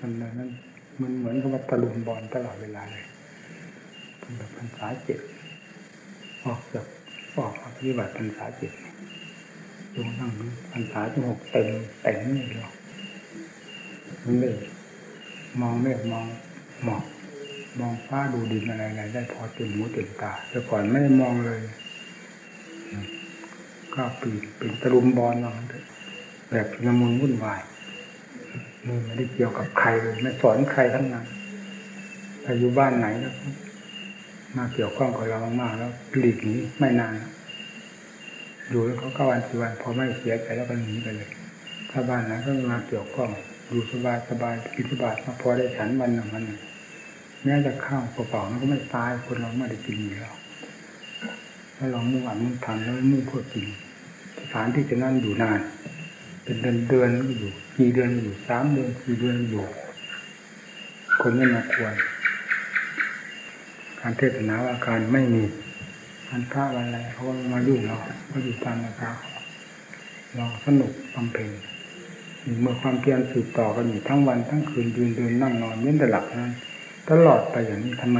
มันนั้นมันเหมือนกับว่าตะลุมบอลตลอดเวลาเลยเป็นแบบพรรษาเจ็ดออกจากออกมาปฏิบัติพรรษาเจ็ดจนทั้งพรรษาที่หกเต็มเต็มนี่หรอกมันเลยมองเมฆมองหมอกมองฟ้าดูดินอะไรอะไรได้พอเต็มหูเต็มตาแต่ก่อนไม่ได้มองเลยก็ปีนเป็นตะลุมบอลว่างั้นอะแบบชุลมุนวุ่นวาย มือไม่ได้เกี่ยวกับใครเลยไม่สอนใครทั้งนั้นไปอยู่บ้านไหนแล้วมาเกี่ยวข้องกับเรามากๆแล้วหลีกหนีไม่นานอยู่แล้วเขาก็วันสิวันพอไม่เสียใจแล้วก็หนีไปเลยถ้าบ้านไหนก็มาเกี่ยวข้องอยู่สบายสบายกินสบายมาพอได้ฉันวันหนึ่งวันหนึ่งแม้จะข้าวเปล่าๆมันก็ไม่ตายคนเราไม่ได้กินอยู่แล้วถ้าเรามุ่งอันมุ่งทำแล้วมุ่งเพื่อกินสถานที่จะนั่นอยู่นาน เป็นเดือนเดือนอยู่กี่เดือนอยู่สามเดือนสี่เดือนอยู่ คนไม่มาควร การเทศนาว่าการไม่มีอันพระอะไรเขามายุ่งเราก็อยู่ตามนะครับเราสนุกบำเพ็ญเมื่อความเพียรสืบต่อกันอยู่ทั้งวันทั้งคืนยืนเดินนั่งนอนเว้นแต่หลับนั้นตลอดไปอย่างนี้ทำไม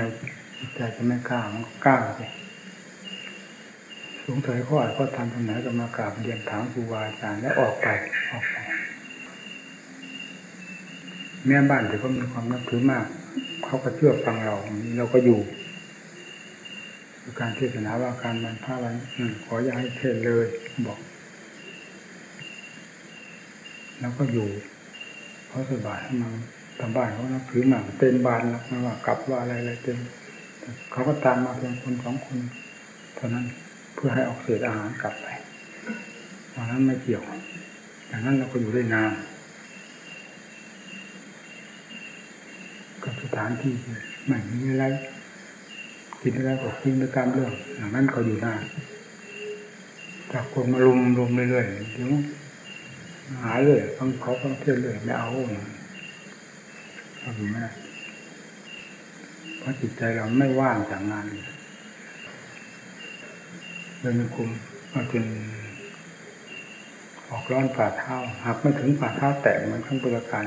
จิตใจจะไม่กล้ามันก็กล้าไปส งสัยข้ออ่านข้อทำตรงไหนก็มากราบเรียนถามครูบาอาจารย์แล้วออกไปออกไปแม่บ้านแต่ก็มีความนับถือมาก เขาก็เชื่อฟังเราเราก็อยู่การเทศนาว่าการบรรพาวันอืมขออย่าให้เทศเลยบอก แล้วก็อยู่เขาะสบายให้มาทำบ้านเขานับถือมากเต็มบ้านแล้วไม่ว่ากลับว่าอะไรอะไรเต็มเขาก็ตามมาเพียงคนสองคนเท่านั้น พื่อให้ออกเศษอาหารกลับไปตอนนั้นไม่เกี่ยวอย่างนั้นเราก็อยู่ได้นานกับสถานที่ไม่มีอะไรกินอะไรก็กินไปตามเรื่องอย่างนั้นก็อยู่ได้จากคนมาลุมลุมเรื่อยๆเดี๋ยวหาเลยต้องเขาต้องเที่ยวเลยไม่เอาเอาอยู่ไม่ได้เพราะจิตใจเราไม่ว่างจากงานเดินคุมมาจนออกร้อนฝ่าเท้าหากไม่ถึงฝ่าเท้าแตกมือนข้างบนการ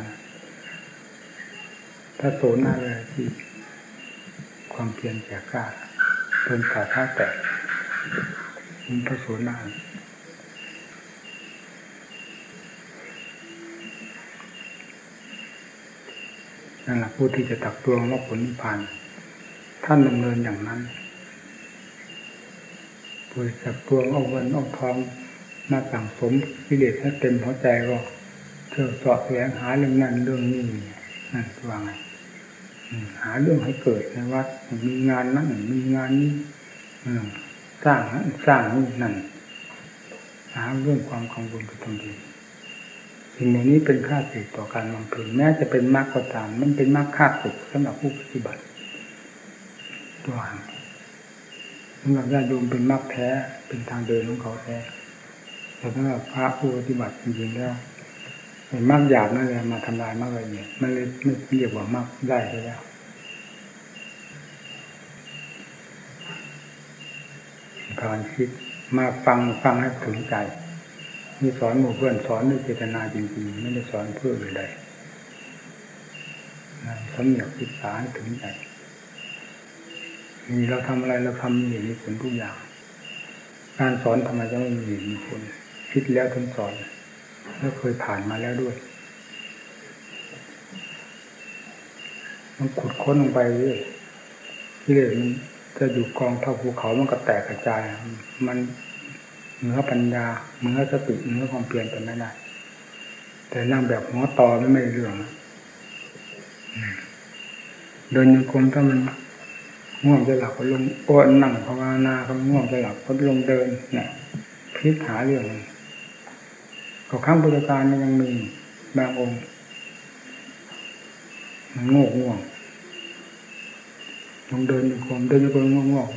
ถ้าโซนหน้าเลยที่ความเพียรแก่กล้าเป็นขาเท่าแตกมันพระโซนหน้านั่นแหละผู้ที่จะตักตวงว่าผลนิพพานท่านดำเนินอย่างนั้น ผู้จักตวงเอาเงินเอาทองมาสั่งสมกิเลสให้เต็มหัวใจก็เที่ยวสอบแสวงหาเรื่องนั้นเรื่องนี้นั่นว่าไงหาเรื่องให้เกิดในวัดมีงานนั้นมีงานนี้สร้างนั้นสร้างนี่นั่นหาเรื่องความกังวลกับตนเองสิ่งเหล่านี้เป็นค่าสึกต่อการบำเพ็ญแม้จะเป็นมรรคก็ตาม มันเป็นมรรคค่าสึกสำหรับผู้ปฏิบัติตัวหัน สำหรับญาติโยมเป็นมรรคแท้เป็นทางเดินของเขาแท้แต่สำหรับพระผู้ปฏิบัติจริงๆแล้วเป็นมากหยาบนั่นเลยมาทำลายมากละเอียดมันเลยไม่เรียกว่ามากได้แล้วการคิดมาฟังฟังให้ถึงใจมีสอนหมู่เพื่อนสอนด้วยเจตนาจริงๆ ไม่ได้สอนเพื่ออะไรสำเนียกศึกษาให้ถึงใจ มีเราทำอะไรเราทำมีมีผลทุกอย่าง การสอนทำไมจะไม่มีมีผลคิดแล้วถึงสอน แล้วเคยผ่านมาแล้วด้วย มันขุดค้นลงไปเรื่อยกิเลสมันจะอยู่กองเท่าภูเขามันก็แตกกระจาย มันเหนือปัญญาเหนือสติเหนือความเพียรเป็นไม่ได้แต่นั่งแบบหัวต่อไม่ไม่เรื่องเดินยังคมถ้ามัน ง่วงจะหลับก็ลงโอ้นั่งภาวนาเขาง่วงจะหลับก็ลงเดินเนี่ยพิจหาเรื่องก็ข้างบริการมันยังมีบางองค์มันง่วงง่วงลงเดินอยู่คมเดินอยู่คมง่วงง่วง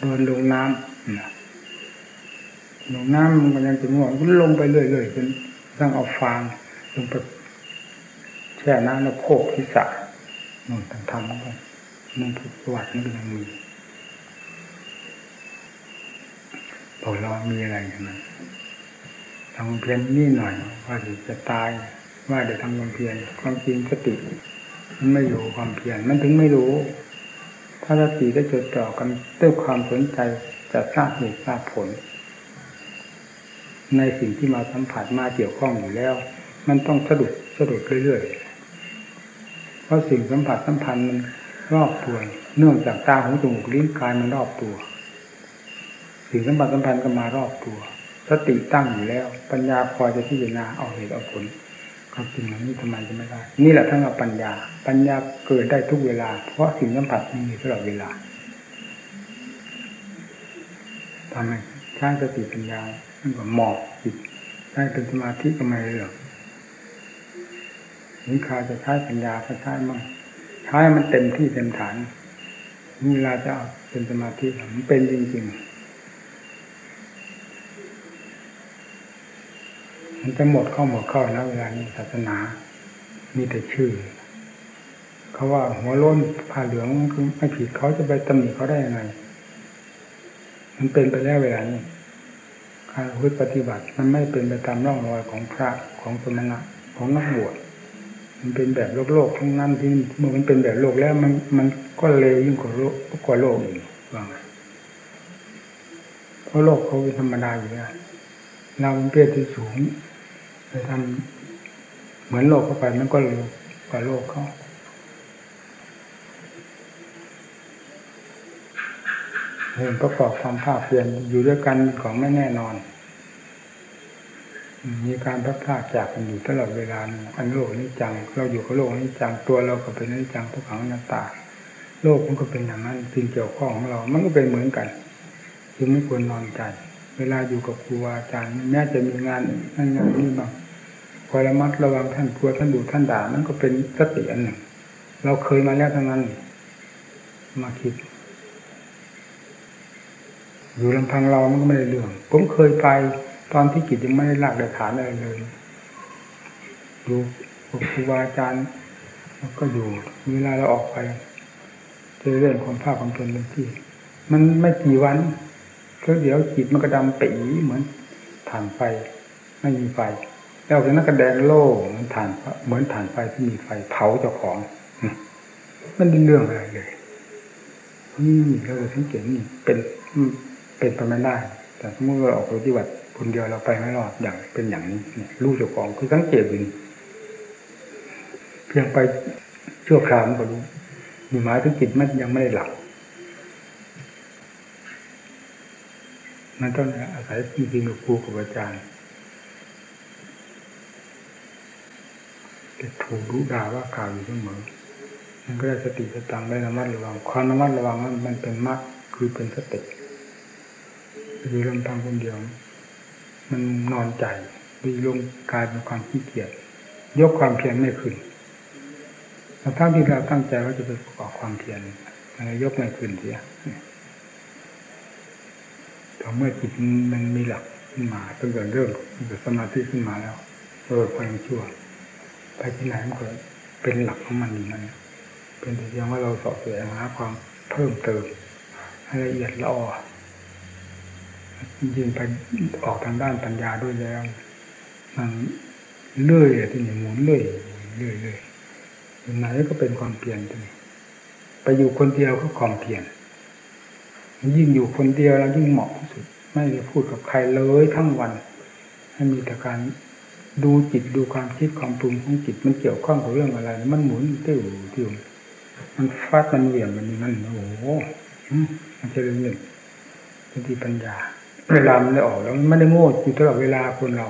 เดินลงน้ำนะลงน้ำมันก็ยังจะง่วงก็ลงไปเรื่อยๆจนต้องเอาฟางลงไปแช่น้ำแล้วโคกที่สระนู่นทำทำมัน มันประวัติมันก็ยังมีบอเรามีอะไรอย่างนั้นทำเพียรนี่หน่อยว่าจะตาย ว่าเดี๋ยวทำความเพียรความจริงสติมันไม่อยู่ความเพียรมันถึงไม่รู้ ถ้าสติได้จดจ่อกันด้วยความสนใจจะทราบเหตุทราบผล ในสิ่งที่มาสัมผัสมาเกี่ยวข้องอยู่แล้ว มันต้องสะดุดสะดุดเรื่อยๆเพราะสิ่งสัมผัสสัมพันธ์มัน รอบตัว เนื่องจากตาหูจมูกลิ้นกายมันรอบตัว สิ่งสัมผัสสัมพันธ์ก็มารอบตัว สติตั้งอยู่แล้ว ปัญญาพอจะพิจารณาเอาเหตุเอาผลความจริงเหล่านี้ทำไมจะไม่ได้ นี่แหละทั้งกับปัญญา ปัญญาเกิดได้ทุกเวลา เพราะสิ่งสัมผัสมีตลอดเวลาทำไมใช้สติปัญญามันก็หมอบจิตได้เป็นสมาธิก็ไม่เรื่องนิคาจะใช้ปัญญาก็ใช้มั่ง ใช้มันเต็มที่เต็มฐานเวลาจะเอาเป็นสมาธิมันเป็นจริงๆ มันจะหมดเข้าหมดเข้าแล้วเวลานี้ศาสนา มีแต่ชื่อ เขาว่าหัวล้นผ้าเหลืองคือไม่ผิดเขาจะไปตำหนิเขาได้ยังไง มันเป็นไปแล้วเวลานี้การพุทธปฏิบัติมันไม่เป็นไปตามร่องรอยของพระของสมณะของนักบวช มันเป็นแบบโลกโลกทั้งนั้นที่เมื่อมันเป็นแบบโลกแล้วมันมันก็เลวยิ่งกว่าโลกกว่าโลกอีกว่าไงเพราะโลกเขาเป็นธรรมดาอยู่แล้วเราเป็นเพศที่สูงไปทำเหมือนโลกเข้าไปมันก็เร็วกว่าโลกเขาเห็นประกอบความภาคเพียรอยู่ด้วยกันของไม่แน่นอน มีการพัดพลาดจากกันอยู่ตลอดเวลาอันโลกนี้จัง เราอยู่กับโลกนี้จังตัวเราก็เป็นนี้จังทุกขังนันตา โลกมันก็เป็นอย่างนั้นสิ่งเกี่ยวข้องของเรา มันก็เป็นเหมือนกันจึงไม่ควรนอนใจเวลาอยู่กับครูอาจารย์แม้จะมีงานนั่นงานนี้บ้างคอยระมัดระวังท่านกลัวท่านดูท่านด่านั่นก็เป็นสติอันหนึ่ง เราเคยมาแล้วทั้งนั้น มาคิด อยู่ลำพังเรามันก็ไม่ได้เรื่อง ผมเคยไป ตอนที่กิจยังไม่ได้หลักได้ฐานอะไรเลยดูครูบาอาจารย์ก็อยู่เวลาเราออกไปเจอเรื่องความภาคความทนเต็มที่ มันไม่กี่วันก็เดี๋ยวจิตมันก็ดำปีเหมือนถ่านไฟ ไม่มีไฟ แล้วจากนั้นก็แดงโล่เหมือนถ่านเหมือนถ่านไฟที่มีไฟเผาเจ้าของ มันเป็นเรื่องอะไรเลยนี่เราสังเกตนี่เป็นเป็นไปไม่ได้ แต่เมื่อเราออกปฏิบัติ คนเดียวเราไปไม่รอดอย่างเป็นอย่างนี้รู้เจ้าของคือสังเกตดูเพียงไปชั่วคราวมันก็รู้มีหมายถึงจิตมันยังไม่ได้หลับมันต้องอาศัยจริงๆกับครูกับอาจารย์แต่ถูกรู้ด่าว่าข่าวอยู่เสมอมันก็ได้สติสตังได้ระมัดระวังความระมัดระวังนั้นมันเป็นมรรคคือเป็นสติอยู่ลำพังคนเดียว มันนอนใจดีลงกลายเป็นความขี้เกียจยกความเพียรไม่ขึ้นทั้งที่เราตั้งใจว่าจะไปประกอบความเพียรยกไม่ขึ้นเสียแต่เมื่อจิตมันมีหลักขึ้นมาตั้งแต่เริ่มตั้งแต่สมาธิขึ้นมาแล้วเออความชั่ว ไปที่ไหนมันก็เป็นหลักของมันอยู่นั่นเป็นแต่เพียงว่าเราสอบเสียหาความเพิ่มเติมให้ละเอียดละออ ยิ่งไปออกทางด้านปัญญาด้วยแล้ว มันเลื่อยที่นี่หมุนเลื่อยเลื่อยเลื่อยไหนก็เป็นความเพียรที่นี่ไปอยู่คนเดียวก็ความเพียรยิ่งอยู่คนเดียวแล้วยิ่งเหมาะที่สุด ไม่ได้พูดกับใครเลยทั้งวันให้มีแต่การดูจิตดูความคิดความปรุงของจิตมันเกี่ยวข้องกับเรื่องอะไร มันหมุนติ้วติ้วมันฟาดมันเหวี่ยงมันมันโอ้โหมันจะเรื่องเป็นที่ปัญญา เวลามันได้ออกแล้วมันไม่ได้โง่อยู่ตลอดเวลาคนเรา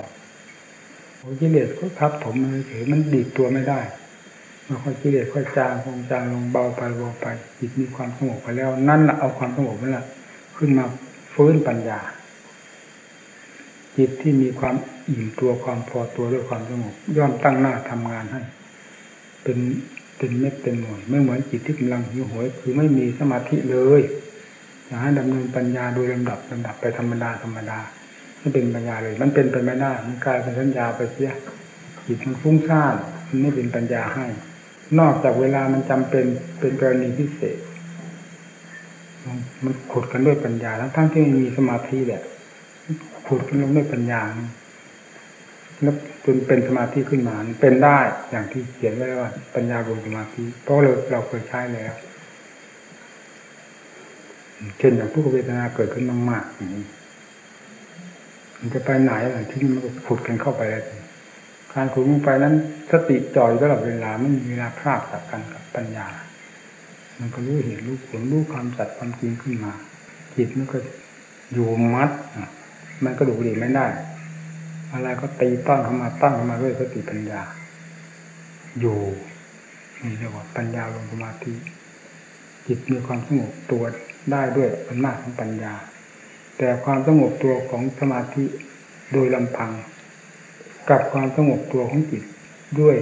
โอ้กิเลสก็ทับผมมันเฉยมันดีดตัวไม่ได้มันค่อยกิเลสค่อยจางคงจางลงเบาไปเบาไปจิตมีความสงบไปแล้ว นั่นแหละเอาความสงบนั่นแหละขึ้นมาฟื้นปัญญา จิตที่มีความอิ่มตัวความพอตัวด้วยความสงบย่อมตั้งหน้าทำงานให้ เป็นเป็นเม็ดเป็นหน่วยไม่เหมือนจิตที่กำลังหิวโหยคือไม่มีสมาธิเลย อยากให้ดำเนินปัญญาโดยลำดับลำดับไปธรรมดาธรรมดาไม่เป็นปัญญาเลย มันเป็นไปไม่ได้มันกลายเป็นสัญญาไปเสียจิตมันฟุ้งซ่านมันไม่เป็นปัญญาให้ นอกจากเวลามันจำเป็นเป็นกรณีพิเศษ มันขุดกันด้วยปัญญาทั้งทั้งที่ไม่มีสมาธิแหละขุดกันลงด้วยปัญญาแล้วจนเป็นสมาธิขึ้นมาเป็นได้อย่างที่เขียนไว้ว่า ปัญญารวมสมาธิเพราะเราเราเคยใช้แล้ว เช่นอย่างทุกเวทนาเกิดขึ้นมากๆอย่างนี้มันจะไปไหนอะไรที่นี่มันก็ขุดกันเข้าไปแล้วการขุดลงไปนั้น สติจ่อยตลอดเวลาไม่มีเวลาพลาดจากกันกับปัญญา มันก็รู้เห็นรู้ผลรู้ความสัตย์ความจริงขึ้นมาจิตมันก็อยู่มัดมันก็ดูดีไม่ได้ อะไรก็ตีต้อนเข้ามาตั้งเข้ามาด้วยสติปัญญา อยู่นี่เรียกว่าปัญญาลงสมาธิจิตมีความสงบตัว ได้ด้วยอำนาจของปัญญา แต่ความสงบตัวของสมาธิโดยลำพัง กับความสงบตัวของจิตด้วย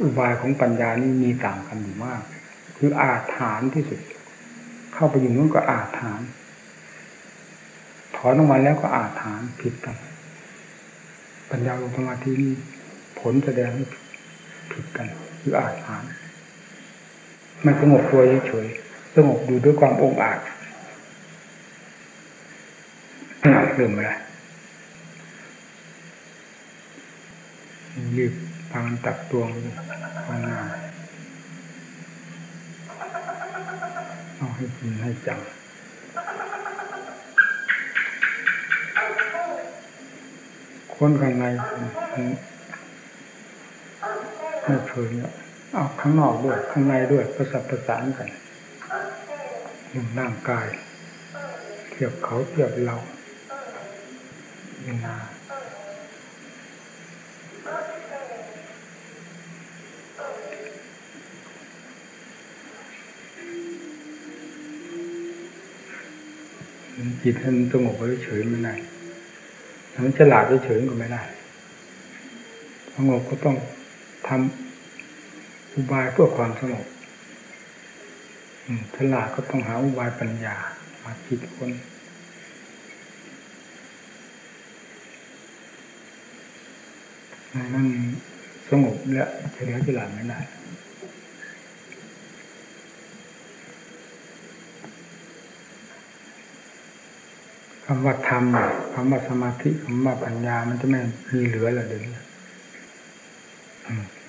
อุบายของปัญญานี่มีต่างกันอยู่มาก คืออาถานที่สุด เข้าไปอยู่นู้นก็อาถานถอนออกมาแล้วก็อาถานผิดกัน ปัญญาลงสมาธินี่ผลแสดงผิดกัน คืออาถานมันสงบตัวเฉยๆ สงบอยู่ด้วยความองอาจเริ่มอะไรรีบพังตักตวงข้างหน้าเอาให้กินให้จังคนข้างในไม่เคยเนี่ยเอาข้างนอกด้วย ข้างในด้วยประสับประสานกัน หนึ่งร่างกายเทียบเขาเทียบเราเวลาจิตให้มันสงบไว้เฉยไม่ได้มันฉลาดเฉยก็ไม่ได้สงบก็ต้องทำอุบายเพื่อความสงบ ฉลาดก็ต้องหาอุบายปัญญามาคิดคนนั่นสงบและเฉลียวฉลาดไม่ได้คำว่าธรรมคำว่าสมาธิคำว่าปัญญา มันจะไม่มีเหลือเลยเดี๋ยวนี้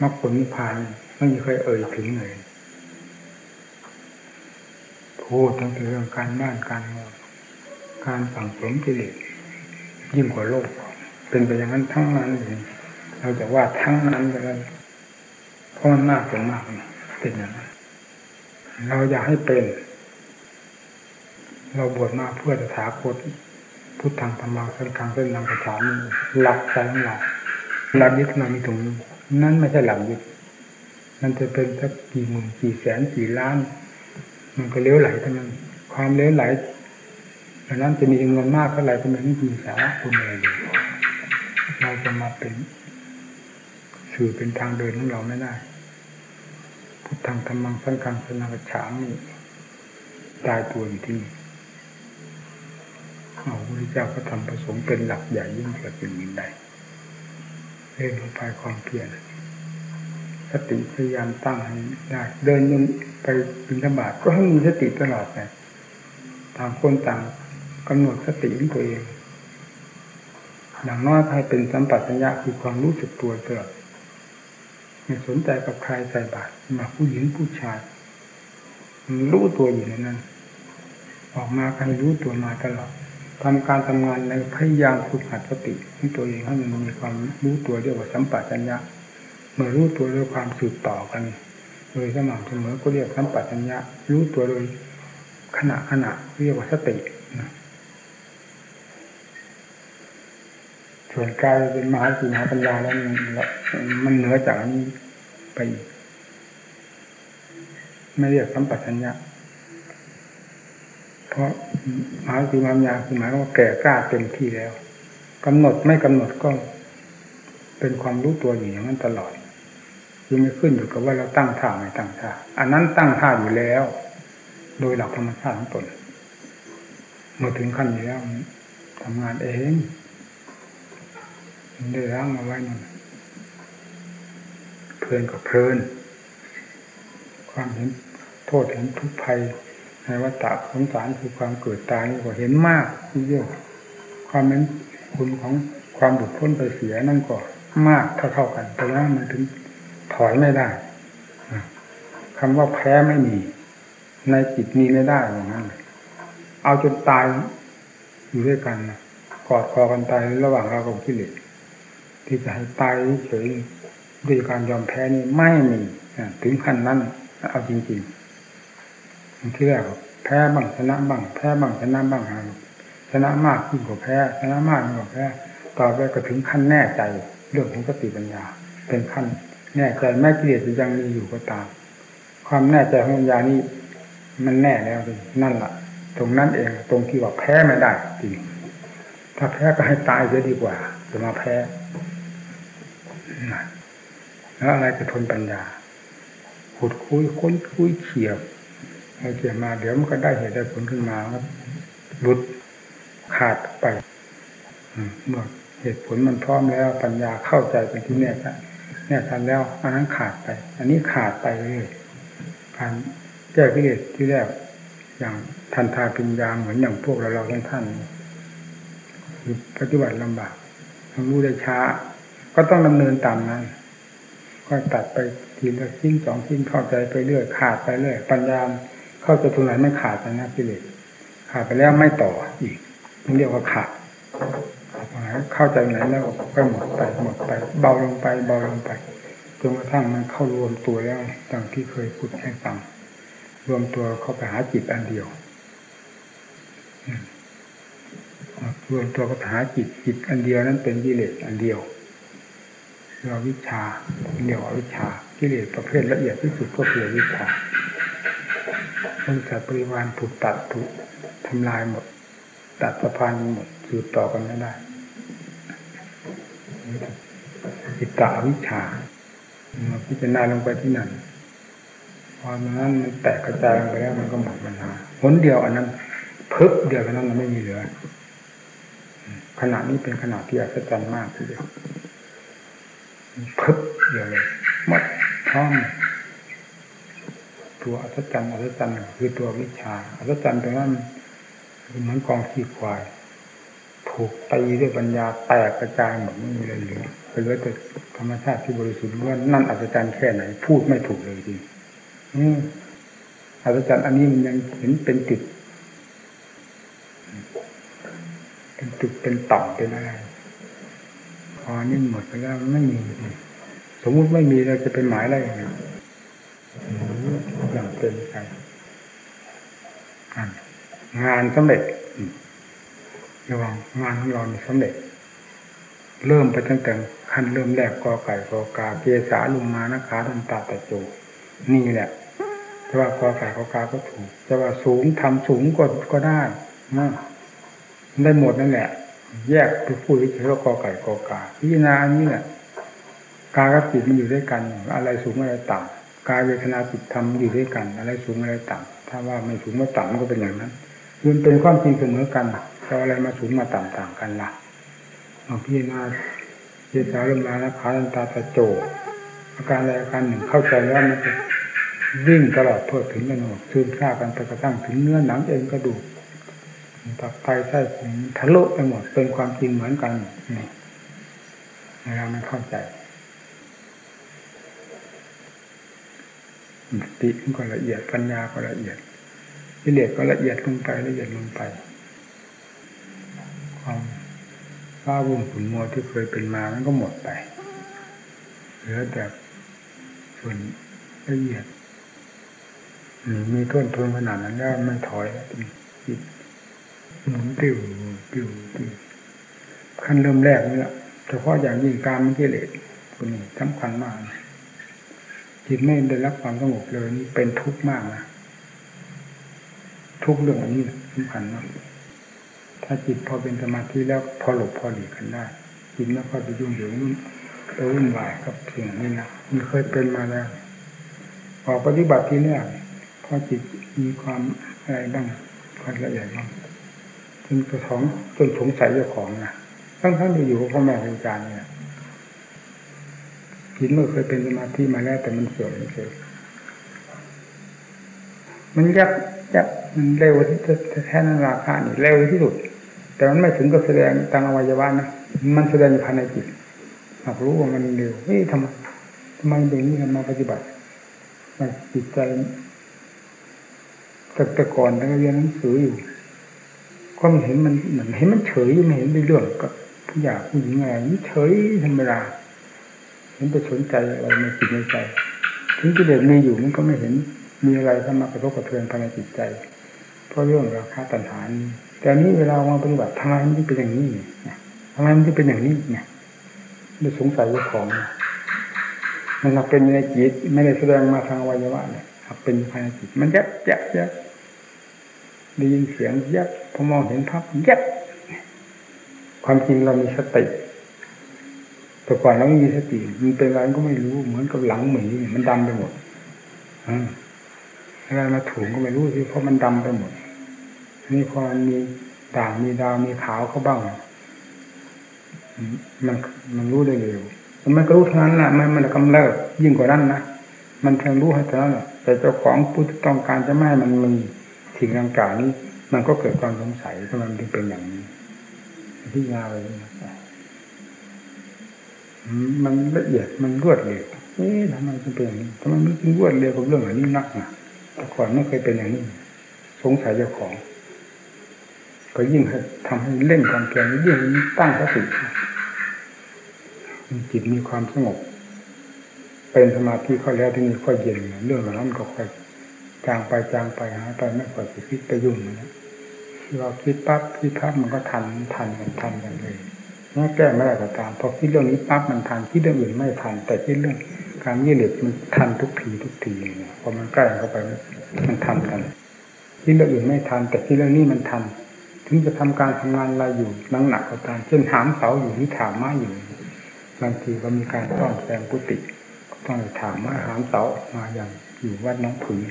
มรรคผลนิพพานไม่มีใครเอ่ยถึงเลย พูดตั้งแต่เรื่องการบ้านการเมืองการสั่งสมกิเลสยิ่งกว่าโลก เป็นไปอย่างนั้นทั้งนั้นเลยเราจะว่าทั้งนั้นไปแล้วเพราะมันมากเป็นมากเป็นอย่างนั้นเราอยากให้เป็น เราบวชมาเพื่อจะถาคตพุทธังธรรมังสังฆังเป็นนางกระถามหลักใจของเราหลักยึดเรามีตรงนี้นั่นไม่ใช่หลักยึดมันจะเป็นสักกี่หมื่นกี่แสนกี่ล้าน มันก็เลี้ยวไหลเท่านั้น ความเลี้ยวไหลดังนั้นจะมีจำนวนมากเท่าไหร่ก็ไม่มีสาระคุณเลยเราจะมาเป็นสื่อเป็นทางเดินของเราไม่ได้พุทธังธรรมังสังฆังสนากฉางนี่ตายตัวอยู่ที่นี่เอาพระเจ้าก็ทำประสงค์เป็นหลักใหญ่ยิ่งกว่าสิ่งอื่นใดเล่นลงไปความเพียร ติพยายามตั้งให้ได้เดินจนไปบินธบาตก็ให้มีสติตลอดเลยต่างคนต่างกำหนดสติของตัวเองอย่างน้อยให้เป็นสัมปชัญญะคือความรู้สึกตัวตลอดไม่สนใจกับใครใส่บาตรมาผู้หญิงผู้ชายรู้ตัวอยู่ในนั้น ออกมาการรู้ตัวมาตลอดทำการทำงานในพยายามฝึกหัดสติให้ตัวเองให้มันมีความรู้ตัวเรียกว่าสัมปชัญญะ เมื่อรู้ตัวด้วยความสืบต่อกัน โดยสม่ำเสมอก็เรียกสัมปชัญญะรู้ตัวโดยขณะขณะเรียกว่าสติส่วนกายเป็นมหาสีมหาปัญญาแล้วมันเหนือจากนี้ไปไม่เรียกสัมปชัญญะเพราะมหาสีมหาปัญญาคือหมายว่าแก่กล้าเต็มที่แล้วกำหนดไม่กำหนดก็เป็นความรู้ตัวอยู่อย่างนั้นตลอด ยังไม่ขึ้นอยู่กับว่าเราตั้งท่าไม่ตั้งท่าอันนั้นตั้งท่าอยู่แล้ว โดยหลักธรรมชาติของตนเมื่อถึงขั้นนี้แล้วทำงานเองได้ร่างมาไว้นั่นเพลินกับเพลิน ความเห็นโทษเห็นทุกภัยในวัฏฏะสงสารคือความเกิดตายนี่ก็เห็นมากที่เยอะความเป็นคุณของความบุดพ้นไปเสียนั่นก็มากเท่าๆกันแต่ว่ามันถึง ถอยไม่ได้คำว่าแพ้ไม่มี ในจิตมีไม่ได้อย่างนั้นเอาจนตายอยู่ด้วยกันนะกอดคอกันตายระหว่างเรากับกิเลสที่จะให้ตายเฉยด้วยการยอมแพ้นี่ไม่มีถึงขั้นนั้น เอาจริงๆที่แรกแพ้บ้างชนะบ้างแพ้บ้างชนะบ้างชนะมากยิ่งกว่าแพ้ชนะมากยิ่งกว่าแพ้ต่อไปก็ถึงขั้นแน่ใจ เรื่องของสติปัญญา เป็นขั้น แน่ใจแม้กิเลสยังมีอยู่ก็ตาม ความแน่ใจของปัญญานี่มันแน่แล้วนั่นแหละตรงนั้นเองตรงที่ว่าแพ้ไม่ได้จริงถ้าแพ้ก็ให้ตายจะดีกว่าจะมาแพ้แล้วอะไรจะทนปัญญาขุดคุยค้นคุยเขียบเอาเขียบมาเดี๋ยวมันก็ได้เหตุได้ผลขึ้นมาครับหลุดขาดไปเมื่อเหตุผลมันพร้อมแล้วปัญญาเข้าใจเป็นที่แน่ชัด แน่ชัดแล้วอันนั้นขาดไป อันนี้ขาดไปเลยการแก้กิเลสที่แรกอย่างทันทาปิญญาเหมือนอย่างพวกเราเราท่านท่านคือปฏิบัติลำบากทำรู้ได้ช้า ก็ต้องดำเนินตามนั้น ก็ตัดไปทีละชิ้นสองชิ้นเข้าใจไปเรื่อยขาดไปเรื่อยปัญญาเข้าใจตรงไหนไม่ขาดนะกิเลสขาดไปแล้วไม่ต่ออีกนี่เรียกว่าขาด เข้าใจไหนแล้วก็หมดไปหมดไป เบาลงไป เบาลงไปจนกระทั่งมันเข้ารวมตัวแล้วดังที่เคยพูดให้ฟังรวมตัวเข้าไปหาจิตอันเดียวรวมตัวเข้าไปหาจิตจิตอันเดียวนั้นเป็นกิเลสอันเดียวเราวิชาเรียกว่าวิชากิเลสประเภทละเอียดที่สุดก็คือวิชามันจะปริวานถูกตัดถูกทำลายหมด ตัดสะพานหมดสืบต่อกันไม่ได้ จิตตาวิชาพิจารณาลงไปที่นั่นพอนั้นมันแตกกระจายลงไปแล้วมันก็หมดปัญหาผลเดียวอันนั้นเพึบเดียวนั้นมันไม่มีเหลือขณะนี้เป็นขณะที่อัศจรรย์มากทีเดียวเพึบเดียวเลยหมดพร้อมตัวอัศจรรย์อัศจรรย์คือตัววิชาอัศจรรย์ตรงนั้นเหมือนกองขี้ควาย ถูกตีด้วยปัญญาแตกกระจายหมดไม่มีอะไรเหลือ เหลือแต่ธรรมชาติที่บริสุทธิ์ล้วนนั่นอัศจรรย์แค่ไหน พูดไม่ถูกเลยจริงอัศจรรย์อันนี้มันยังเห็นเป็นจุดเป็นจุดเป็นต่อมเป็นอะไรพอนี่หมดไปแล้วไม่มี สมมุติไม่มีเราจะเป็นหมายอะไรอย่างเงี้ยอย่างเป็นไปงานสำเร็จระวังงานของเราสำเร็จ เริ่มไปตั้งแต่ ขั้นเริ่มแรกกอไก่กอกาเกสาลุงมานะขาทันตาตะโจนี่แหละจะว่ากอไก่กอกาก็ถูกจะว่าสูงทำสูงก็ก็ได้นะได้หมดนั่นแหละ แยกไปพูดเฉยว่ากอไก่กอกาพิจารณาอันนี้แหละกายกับจิตมันอยู่ด้วยกัน อะไรสูงอะไรต่ำกายเวทนาจิตธรรมอยู่ด้วยกัน อะไรสูงอะไรต่ำถ้าว่าไม่สูงไม่ต่ำมันก็เป็นอย่างนั้นมันเป็นความจริงเสมอกันจะอะไรมาสูงมาต่ำต่างกันล่ะเอาพิจา รณาเจสาลมลาและขาตันตาตะโจอาการอะไรอาการหนึ่งเข้าใจแล้วมันจะวิ่งตลอดทั่วถึงกันหมดซึมซากันไปกระทั่งถึงเนื้อหนังเอ็นกระดูกตับไตไส้พุงทะลุไปหมดเป็นความจริงเหมือนกันนี่เวลามันเข้าใจสติก็ละเอียดปัญญาก็ละเอียดกิเลสก็ละเอียดลงไปละเอียดลงไปความ ว้าวุ่นขุนมัวที่เคยเป็นมามันก็หมดไป เหลือแต่ส่วนละเอียดมีต้นทุนขนาดนั้นแล้วไม่ถอยจิตหมุนติวติวติวขั้นเริ่มแรกนี่แหละเฉพาะอย่างยิ่งการมกิเลสคนนี้สำคัญมากจิตไม่ได้รับความสงบเลยนี่เป็นทุกข์มากนะทุกเรื่องอันนี้สำคัญมาก ถ้าจิตพอเป็นสมาธิแล้วพอหลบพอหลีกกันได้จิตไม่ค่อยไปยุ่งเหยิงนุ่นไปวุ่นวายกับสิ่งนี้นะมันเคยเป็นมาแล้วออกปฏิบัติที่แรกพอจิตมีความอะไรบ้างความละเอียดบ้างจนกระท้องจนสงสัยเจ้าของนะทั้งๆที่อยู่กับพ่อแม่ครูอาจารย์เนี่ยจิตเมื่อเคยเป็นสมาธิมาแล้วแต่มันเสื่อมเฉยมันยับ ยับมันเร็วที่แท้นั้นราคานี่เร็วที่สุด แต่มันไม่ถึงกับแสดงทางอวัยวะนะมันแสดงภายในจิตหากรู้ว่ามันเร็วเฮ้ยทำไมทำไมเป็นนี้ทำมาปฏิบัติมันจิตใจแต่แต่ก่อนตั้งแต่เรียนหนังสืออยู่ก็ไม่เห็นมันเหมือนเห็นมันเฉยไม่เห็นในเรื่องกับผู้อยากผู้หญิงอะไรนี่เฉยธรรมดาเห็นไปสนใจอะไรในจิตในใจถึงกิเลสมีอยู่มันก็ไม่เห็น มีอะไรเข้ามากระทบกระเทือนภายในจิตใจ เพราะเรื่องราคาตัณหานี้แต่นี้เวลามาปฏิบัติทำไมมันถึงเป็นอย่างนี้ทำไมมันถึงเป็นอย่างนี้เนี่ยไม่สงสัยเจ้าของมันหากเป็นในจิตไม่ได้แสดงมาทางอวัยวะเนี่ยหากเป็นภายในจิต มันยับยับยับได้ยินเสียงยับพอมองเห็นภาพยับความจริงเรามีสติแต่ก่อนเราไม่มีสติ มันเป็นอะไรก็ไม่รู้เหมือนกับหลังหมีมันดำไปหมดอืม อะไรมาถูกก็ไม่รู้สิเพราะมันดำไปหมดนี่พอมันมีด่างมีดาวมีขาวเขาบ้างมันมันรู้ได้เร็วมันก็รู้เท่านั้นแหละมันมันกำเริบยิ่งกว่านั้นนะมันเพียงรู้ให้เท่านั้นแหละแต่เจ้าของผู้ต้องการจะไม่มันมีสิ่งดังกล่าวนี้ มันก็เกิดความสงสัยทำไมมันถึงเป็นอย่างนี้พิจารณาไปมันละเอียดมันรวดเร็วเอ๊ะทำไมถึงเป็นอย่างนี้ทำไมมันถึงรวดเร็วกับเรื่องอันนี้นักนะ ก่อนไม่เคยเป็นอย่างนี้ สงสัยเจ้าของ ก็ยิ่งทำให้เล่นความเพียรยิ่งตั้งสติจิตมีความสงบ เป็นสมาธิเขาแล้วที่นี่ค่อยเย็น เรื่องเหล่านั้นก็ค่อยจางไปจางไปหายไปไม่ค่อยไปคิดไปยุ่งนะเราคิดปั๊บคิดปั๊บมันก็ทันทันกันทันกันเลยนี่แก้ไม่ได้ก็ตามพอคิดเรื่องนี้ปั๊บมันทันคิดเรื่องอื่นไม่ทัน แต่คิดเรื่อง การยืดเหยียดมันทันทุกทีทุกทีเนี่ยพอมันใกล้เข้าไปมันทันกันคิดเรื่องอื่นไม่ทัน แต่คิดเรื่องนี้มันทัน ถึงจะทำการทำงานอะไรอยู่นังหนักก็ตามเช่นถามเสาอยู่ที่ถามไม้อยู่บางทีก็มีการต้องแซงกุฏิต้องถามมาหามเสามาอย่างอยู่วัดน้องผืน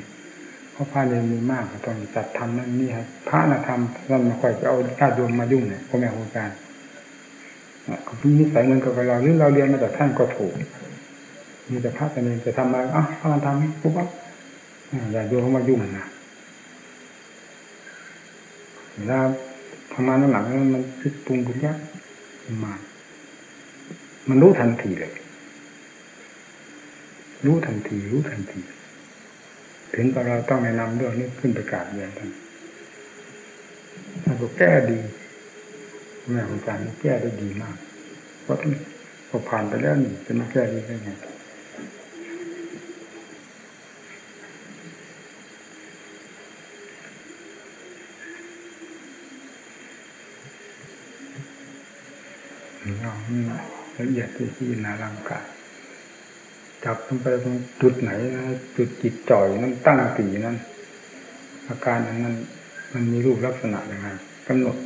เพราะพระเรียนมีมากก็ต้องจัดทำนั่นนี่ครับพระนะทำนั่นมาคอยจะเอาญาติโยมมายุ่งเนี่ยพ่อแม่ครูอาจารย์ก็มีนิสัยเหมือนกับเราหรือเราเรียนมาจากท่านก็ถูก มีแต่พระแต่เนรจะทำอะไรอะพระกันทำปุ๊บปั๊บญาติโยมเขามายุ่งนะเวลาทำงานหลังมันคิดปรุงปรุงยากมา มันรู้ทันทีเลย รู้ทันที รู้ทันที ถึงกับเราต้องแนะนำเรื่องนี้ขึ้นไปกราบเรียนท่านท่านก็แก้ดีแม่ของอาจารย์แก้ได้ดีมาก เพราะท่านพอผ่านไปแล้วนี่จะมาแก้ดีได้ไง ละเอียดที่ที่นาร่างกายจับลงไปตรงจุดไหนจุดจิตจ่อยนั้นตั้งตีนั้น อาการนั้นมันมีรูปลักษณะยังไงกำหนด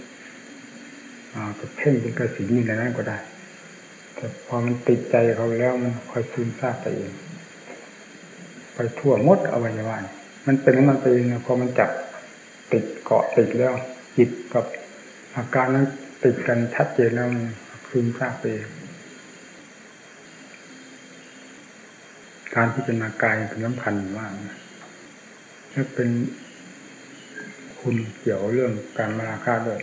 อ่าจะเพ่งเป็นกระสีนี่ในนั้นก็ได้ แต่พอมันติดใจเขาแล้วมันค่อยซึมซาบไปเองไปทั่วมดอวัยวะมันเป็นแล้วมันไปเองพอมันจับติดเกาะติดแล้วจิตกับอาการนั้นติดกันชัดเจนแล้ว ซึมซาบไปเองการที่จะนากายเป็นสำคัญมากถ้าเป็นคุณเกี่ยวเรื่องการมาราคาด้วย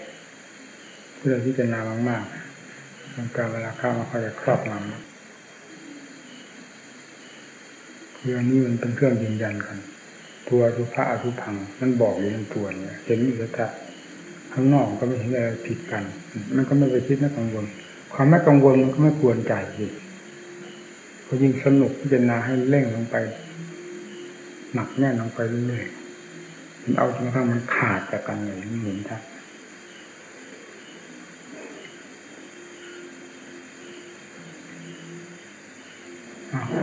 เรื่องที่จะนามากๆการมาราคามันค่อยจะครอบงำเรื่องนี้มันเป็นเครื่องยืนยันกัน ตัวสุภาอสุพัง มันบอกอยู่ในตัวเนี่ยเห็นอยู่แต่ข้างนอกก็ไม่เห็นอะไรผิดกัน มันก็ไม่ไปคิดไม่กังวล ความไม่กังวลมันก็ไม่ควรใจอยู่ก็ยิ่งสนุกพิจารณาให้เร่งลงไปหนักแน่นลงไปเรื่อยๆมันเอาจนกระทั่งมันขาดจากกันเลยมันเห็นชัด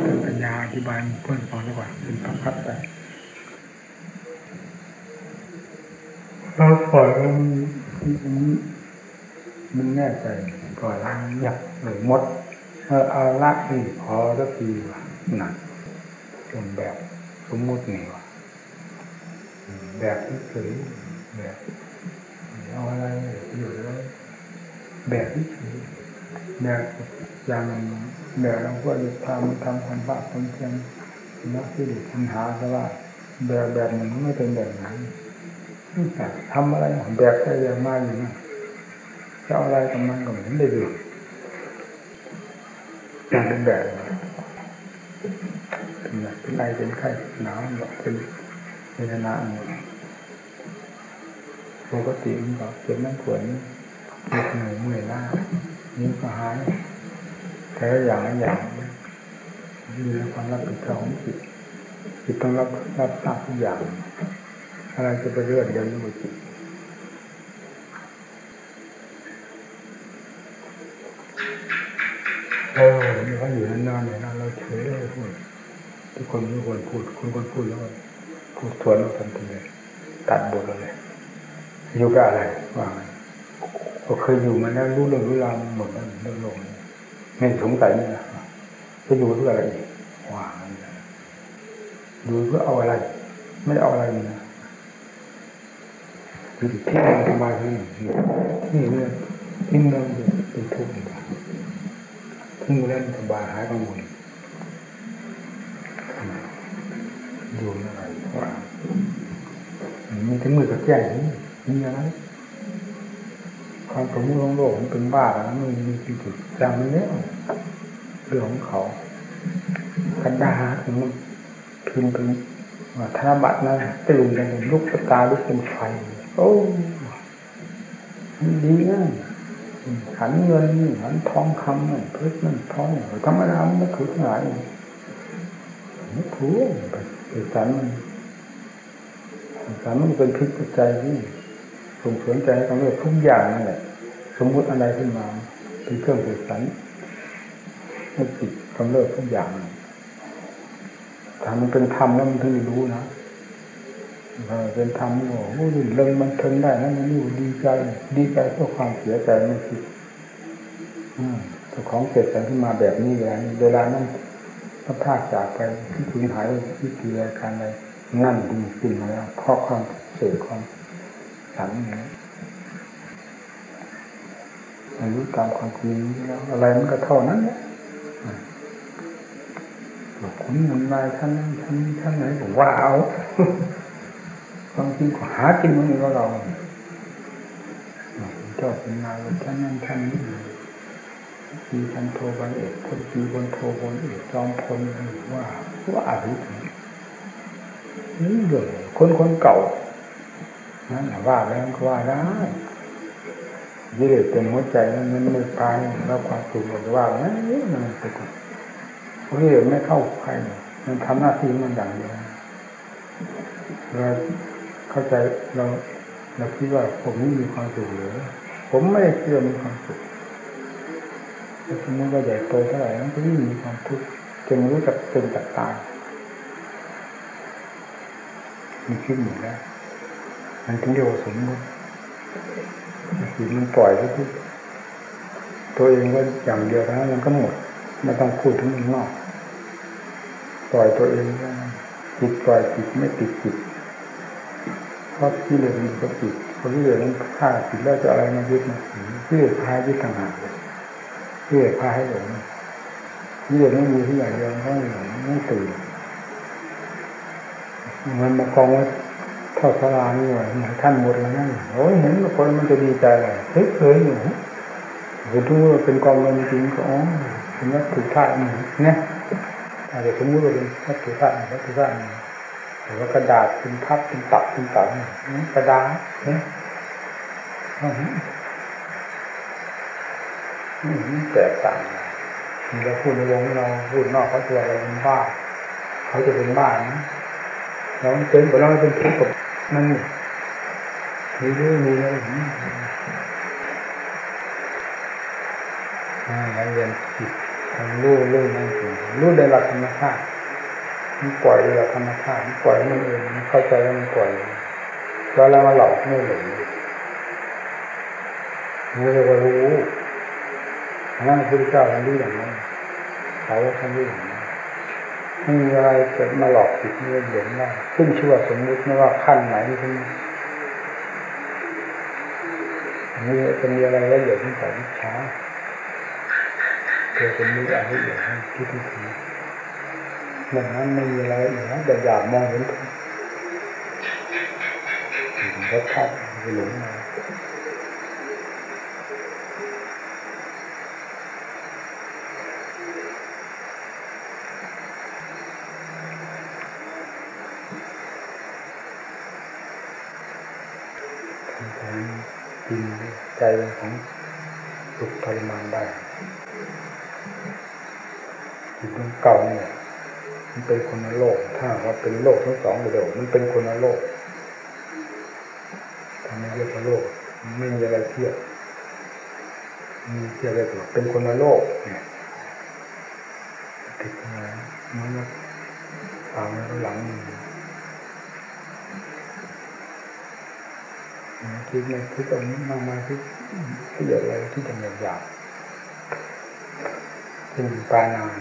เป็นปัญญาอธิบายเพื่อนฟังดีกว่าเป็นพักพัดไปเราปล่อยมันมันแน่ใจ ปล่อยแล้วหยับหรือมดเออเอาละนี่พอสักทีว่ะหนักเป็นแบบสมมุตินี่ว่ะแบบที่เฉยแบบเอาอะไรอยู่แล้วแบบที่เฉยแบบอย่างแบบเราก็จะทำทำความบาปความเพียรนักที่ดูปัญหาแต่ว่า แบบแบบมันไม่เป็นแบบนั้นทำอะไรแบบก็ยังมากอยู่นะ จะอะไรกับมันก็ไม่ได้ดูอย่างเป็นแบบเป็นแบบเป็นไรเป็นไข้หนาวเป็นเวทนาอะไรปกติมันก็เจ็บนั่งปวนเหนื่อยเมื่อยล้านี่ก็หายแต่ละอย่างละอย่างมีความรับผิดชอบของจิตจิตต้องรับรับทราบทุกอย่างอะไรจะไปเรื่อยเดียวนี้จิต เออเขาอยู่นานๆเนี่ยเราเฉยเลยพูดทุกคนทุกคนพูดคุณคนพูดแล้วพูดสวนกันทีเลยตัดบทเลยอยู่กับอะไรว่าเราเคยอยู่มาแล้วรู้เรื่องรู้ราวหมดแล้วเรื่องโลกไม่สงสัยนี่นะจะอยู่เพื่ออะไรอีกว่าดูเพื่อเอาอะไร ไม่เอาอะไรนะคือที่มันสบายที่นี่เนี่ยทิ้งเราเป็นทุกข์ ทิ้งเล่นสบายหายกังวลดูอะไรว่ามีถึงมือกับแจ้งมีอะไรความสมมติของโลกมันเป็นบ้าแล้วมันมีสิ่งถูกจำมันเนี้ยเรื่องของเขากันดาถึงมันพิมพ์เป็นว่าธนบัตรนะไปลุงกันลุกตาลุกเป็นไฟโอ้ดีนะ หันเงินหันทองคำนั่นเพชรนั่นทองธรรมดาไม่ถูกหายไม่ถูกไปสันมันสันมันเป็นพิษใจที่ส่งเสริมใจให้กำเริบทุกอย่างนั่นแหละสมมุติอะไรขึ้นมาเป็นเครื่องเสกสรรให้จิตกำเริบทุกอย่างถ้ามันเป็นธรรมแล้วมันถึงรู้นะ เป็นธรรมโอ้โหเรื่องมันทนได้นะมันอยู่ดีใจ ดีใจเพราะความเสียใจไม่คิดเจ้าของเสร็จสรรขึ้นมาแบบนี้เวลาเวลานั้นพระธาตจากไปที่ถึงหายที่เกี่ยกันอะไรนั่นดีขึ้นมาแล้วเพราะความเสกความสันนี้อายุตามความจริงแล้วอะไรมันก็เท่านั้นแหละคุณมันนายท่านนั้นท่านท่านไหนผมว่าเอา ความจริงก็หาจริงมันก็เราเจ้าเป็นนายท่านนั้นท่านนี้มีพันโทบันเอกคนมีบนโทบนเอกจอมพลว่าว่าอะไรนี่เลยคนคนเก่านั่นว่าแล้วก็ว่าได้ยิ่งเป็นหัวใจนั้นมันไม่ตายแล้วความสุขหรือว่านั่นนี่มันเป็นเราะที่ไม่เข้าใครมันทำหน้าที่มันอย่างเดียว เข้าใจเราเราคิดว่าผมนี่มีความสุขหรือผมไม่เชื่อมีความสุขถ้าสมมติว่าใหญ่โตเท่าไหร่มันก็ยิ่งมีความทุกข์จึงรู้จักเป็นจักตายมีคิดหมดแล้วมันถึงเรียกว่าสมมติจิตมันปล่อยที่ตัวเองก็อย่างเดียวนะมันก็หมดไม่ต้องพูดถึงนอก ปล่อยตัวเองจิตปล่อยจิตไม่ติดจิต เพราะที่เหลือมันก็ติดเพราะที่เหลือนั้นฆ่าจิตแล้วจะอะไรมายึดมาที่เหลือพายึดต่างหากที่เลือพาให้หลงที่เหลือไม่มีที่อย่างเดียวไม่หลงไม่ตื่นมันมากองไว้ทอดสลานี่ว่าท่านหมดแล้วนั่นโอ้ยเห็นคนมันจะดีใจเลยเฮ้ยเคยอยู่คุณทุกว่าเป็นกองเงินจริงก็อ๋อเป็นวัตถุธาตุเนี่ยอาจจะสมมติว่าเป็นวัตถุธาตุวัตถุธาตุ หรือว่ากระดาษเป็นพับเป็นตับเป็นตับกระดาษเนี่ยนี่แตกต่างเราพูดในวงเราพูดนอกเขาตัวเราเป็นบ้าเขาจะเป็นบ้านะเราเป็นเราเป็นทุกข์กับนั่นมีเรื่องมีอะไรอ่าเรียนจิตทำรู้เรื่องนั่นเองรู้ในหลักธรรมชาติ มันปล่อยในหลักธรรมชาติปล่อยมันเองเข้าใจแล้วมันปล่อยแล้วเรามาหลอกไม่หลงนี่เรียกว่ารู้นั่นพระพุทธเจ้าท่านรู้อย่างนั้นเขาท่านรู้อย่างนั้นไม่มีอะไรเกิดมาหลอกจิตไม่เหลงได้ขึ้นชื่อว่าสมมุติไม่ว่าขั้นไหนที่นี่จะมีอะไรละเอียดที่ใส่วิชาเกิดสมมุติอะไรละเอียดให้ที่ที่ถึง อย่างนั้นไม่มีอะไรอย่านะแต่อยากมองเห็นรสขาติหลงมาทำแทนกินใจของสุขทรมานได้จิตดวงเก่าเนี่ย มันเป็นคนละโลก ถ้าว่าเป็นโลกทั้งสองเดียวมันเป็นคนละโลกทำไมเรียกว่าโลก ไม่มีอะไรเทียบมีเทียบได้ตัวเป็นคนละโลกเนี่ยติดมามันมาตามมาหลังมันคิดในคิดตรงนี้มากมาคิดที่อะไรที่จะหนื่อยยากเช่นปานาน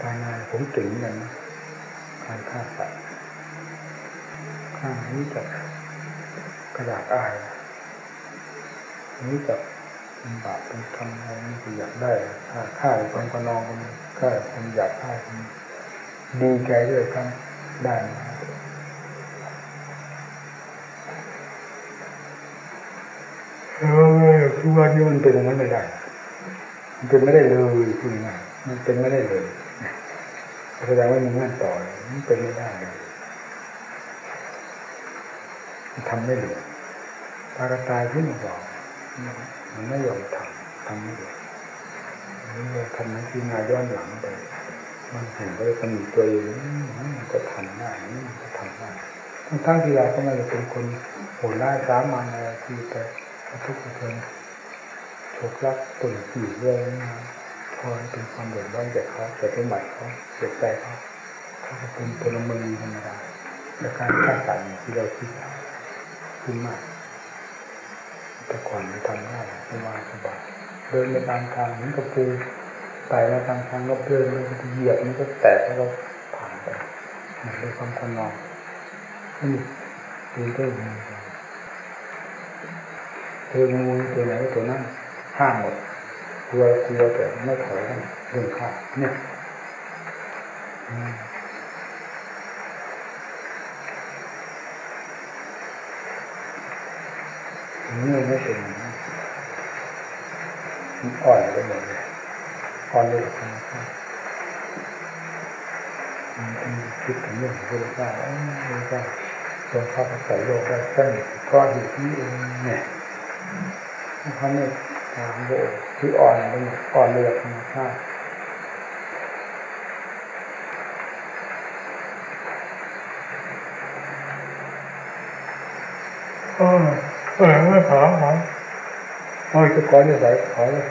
ปานานผมถึงกันนการฆ่าสัตว์ฆ่างนี้จักกระดาษอายนี้จักเป็นบาปเป็นกรรมอะไรนี่คืออยากได้ฆ่าฆ่าคนก็นองคนฆ่าคนอยากฆ่าคนดีใจด้วยครับได้มาเออทุกวันนี้มันเป็นอย่างนั้นไม่ได้ มันเป็นไม่ได้เลยคุณง่ายมันเป็นไม่ได้เลย แสดงว่ามันงานต่อมันเป็นไม่ได้เลยมันทำไม่เลยตากระตายขึ้นมาบอกมันไม่ยอมทำทำไม่เลยนี่เราทำหน้าที่งานย้อนหลังไป มันเห็นก็เลยตำหนิตัวเองมันก็ทำได้มันก็ทำได้ทั้งทั้งที่เราก็ไม่ได้เป็นคนโหดร้ายสามัญอะไรที่ไปทุกกระเทือนฉกลักตุ่นขี่เรื่อยมา พอเป็นความเดือดร้อนแก่เขาแก่สมบัติเขาเจ็บใจเขาเขาเป็นพลเมืองธรรมดาและการฆ่าสัตว์ที่เราคิดขึ้นมากแต่ก่อนมันทำได้สบายสบายเดินไปตามทางมันก็ปูไต่มาตามทางก็เดินมันเหยียบมันก็แตกแล้วก็ผ่านไปด้วยความคนนองนี่ดูได้ยังเจองูตัวไหนตัวนั้นห้ามหมด กลัวกลัวแต่ไม่ถอยเรื่องข้าเนี่ยนี่ไม่เป็นมันอ่อนไปหมดเลยอ่อนเลยธรรมชาติมันคิดถึงเรื่องพระเจ้าเออพระเจ้าทรงเข้าไปใส่โลกได้สนิทก็อยู่ที่เองเนี่ยเขาเนี่ ยทางโลกคืออ่อนไปหมดอ่อนเลยธรรมชาติเออเออไม่ขอขอโอ้ยจะขอจะใส่ขอเลย